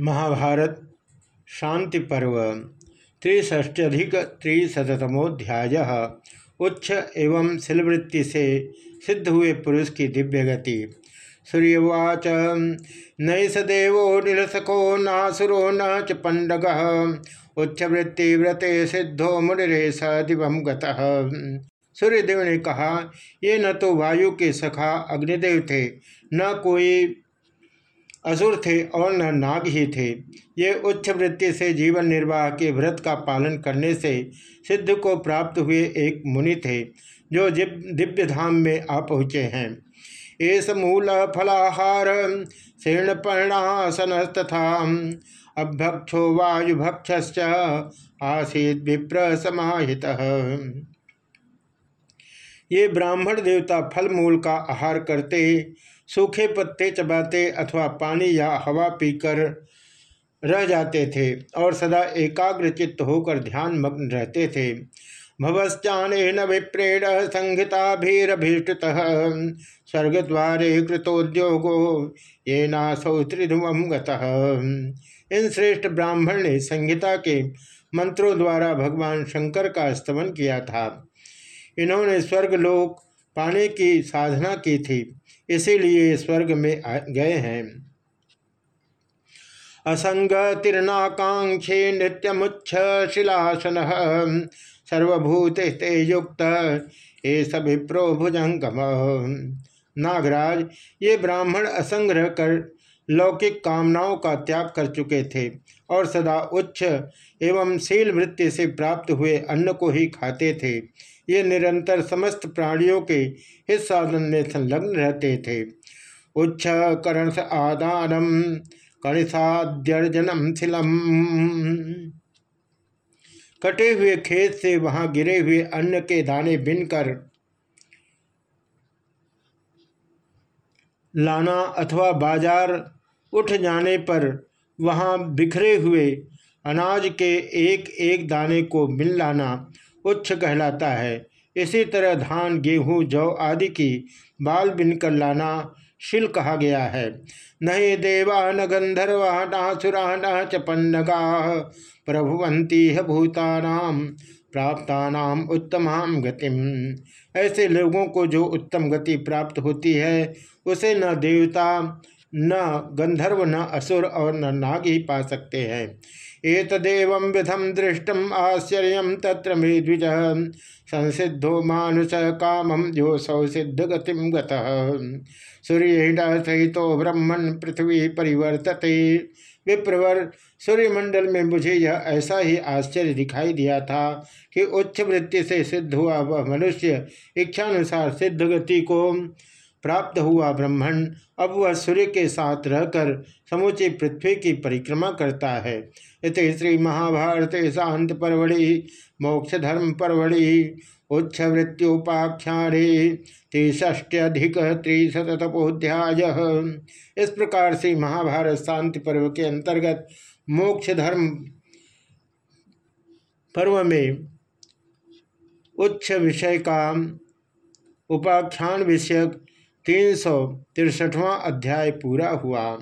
महाभारत, शांति पर्व त्रिष्ट्यधिक त्रिशतमोध्याय उच्च एवं शिलवृत्ति से सिद्ध हुए पुरुष की दिव्य गति। सूर्यवाच नैस देवो निरसको नासुरो न च पंडग। उच्चवृत्ति व्रते सिद्धो मुनिरे स दिवम सूर्यदेव ने कहा, ये न तो वायु के सखा अग्निदेव थे, न कोई असुर थे और न नाग ही थे। ये उच्च वृत्ति से जीवन निर्वाह के व्रत का पालन करने से सिद्ध को प्राप्त हुए एक मुनि थे, जो दिव्य धाम में आ पहुँचे हैं। एस मूल फलाहार, शीर्ण पर्णासन तथा अभक्षो वायुभक्ष आसीत विप्र समाहित। ये ब्राह्मण देवता फल मूल का आहार करते सूखे पत्ते चबाते अथवा पानी या हवा पीकर रह जाते थे और सदा एकाग्र चित्त होकर ध्यान मग्न रहते थे। भवश्चान न विप्रेण संहिताभीरभीष्ट स्वर्ग द्वारे कृतोद्योगो ये नासौ त्रिधुवम इन श्रेष्ठ ब्राह्मण ने संहिता के मंत्रों द्वारा भगवान शंकर का स्तमन किया था। इन्होंने स्वर्गलोक पाने की साधना की थी, इसीलिए स्वर्ग में गए हैं। असंग तिरनाकांक्षे नृत्यमुच्छ शिलासन सर्वभूत युक्त ये सभी भुजंगम नागराज, ये ब्राह्मण असंग्रह कर लौकिक कामनाओं का त्याग कर चुके थे और सदा उच्च एवं शील वृत्ति से प्राप्त हुए अन्न को ही खाते थे। ये निरंतर समस्त प्राणियों के हित साधन में संलग्न रहते थे। उच्च कर्ण आदानम कणिसाद्यर्जनम थिलम कटे हुए खेत से वहाँ गिरे हुए अन्न के दाने बिनकर लाना अथवा बाज़ार उठ जाने पर वहाँ बिखरे हुए अनाज के एक एक दाने को मिल लाना उच्च कहलाता है। इसी तरह धान, गेहूँ, जौ आदि की बाल बिन कर लाना शिल कहा गया है। न ही देवा न गंधर्वा नासुरा न च पन्नगा प्रभुवंती है भूतानाम प्राप्तानाम उत्तमाम गतिम ऐसे लोगों को जो उत्तम गति प्राप्त होती है, उसे न देवता न गंधर्व, न असुर और न नाग ही पा सकते हैं। एतदेव विधम दृष्टम आश्चर्य तत्र मे द्विज संसिद्धो मानुष कामम जो सौ सिद्ध गतिम सूर्य सहित ब्रह्मण पृथ्वी परिवर्तते। विप्रवर सूर्यमंडल में मुझे यह ऐसा ही आश्चर्य दिखाई दिया था कि उच्च वृत्ति से सिद्ध हुआ वह मनुष्य इच्छानुसार सिद्ध गति को प्राप्त हुआ ब्रह्मण। अब वह सूर्य के साथ रहकर समूची पृथ्वी की परिक्रमा करता है। इत श्री महाभारत शांत परवड़ी मोक्ष धर्म परवड़ी उच्च मृत्युपाख्यारे त्रिष्ट्यधिक त्रिशतपोध्याय इस प्रकार से महाभारत शांति पर्व के अंतर्गत मोक्ष धर्म पर्व में उच्च विषय का उपाख्यान विषयक तीन सौ तिरसठवां अध्याय पूरा हुआ।